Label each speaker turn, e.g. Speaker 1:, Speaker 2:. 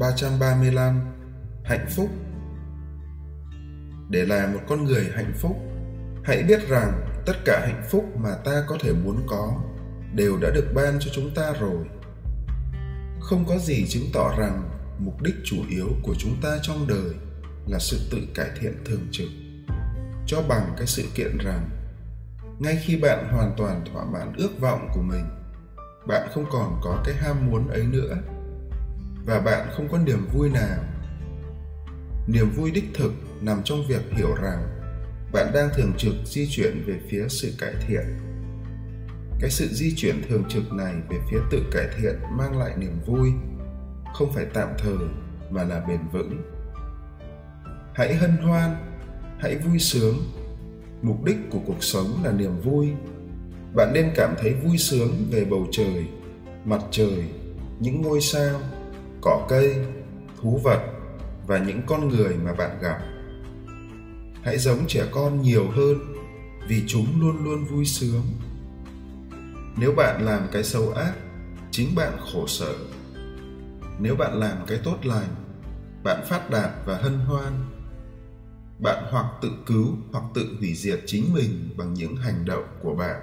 Speaker 1: 335 Hạnh phúc Để là một con người hạnh phúc, hãy biết rằng tất cả hạnh phúc mà ta có thể muốn có đều đã được ban cho chúng ta rồi. Không có gì chứng tỏ rằng mục đích chủ yếu của chúng ta trong đời là sự tự cải thiện thường trực. Cho bằng cái sự kiện rằng ngay khi bạn hoàn toàn thỏa mãn ước vọng của mình, bạn không còn có cái ham muốn ấy nữa và bạn không có niềm vui nào. Niềm vui đích thực nằm trong việc hiểu rằng bạn đang thường trực di chuyển về phía sự cải thiện. Cái sự di chuyển thường trực này về phía tự cải thiện mang lại niềm vui, không phải tạm thời mà là bền vững. Hãy hân hoan, hãy vui sướng. Mục đích của cuộc sống là niềm vui. Bạn nên cảm thấy vui sướng về bầu trời, mặt trời, những ngôi sao cỏ cây, thú vật và những con người mà bạn gặp. Hãy giống trẻ con nhiều hơn vì chúng luôn luôn vui sướng. Nếu bạn làm cái xấu ác, chính bạn khổ sở. Nếu bạn làm cái tốt lành, bạn phát đạt và hân hoan. Bạn hoặc tự cứu hoặc tự hủy diệt chính mình bằng những hành động của bạn.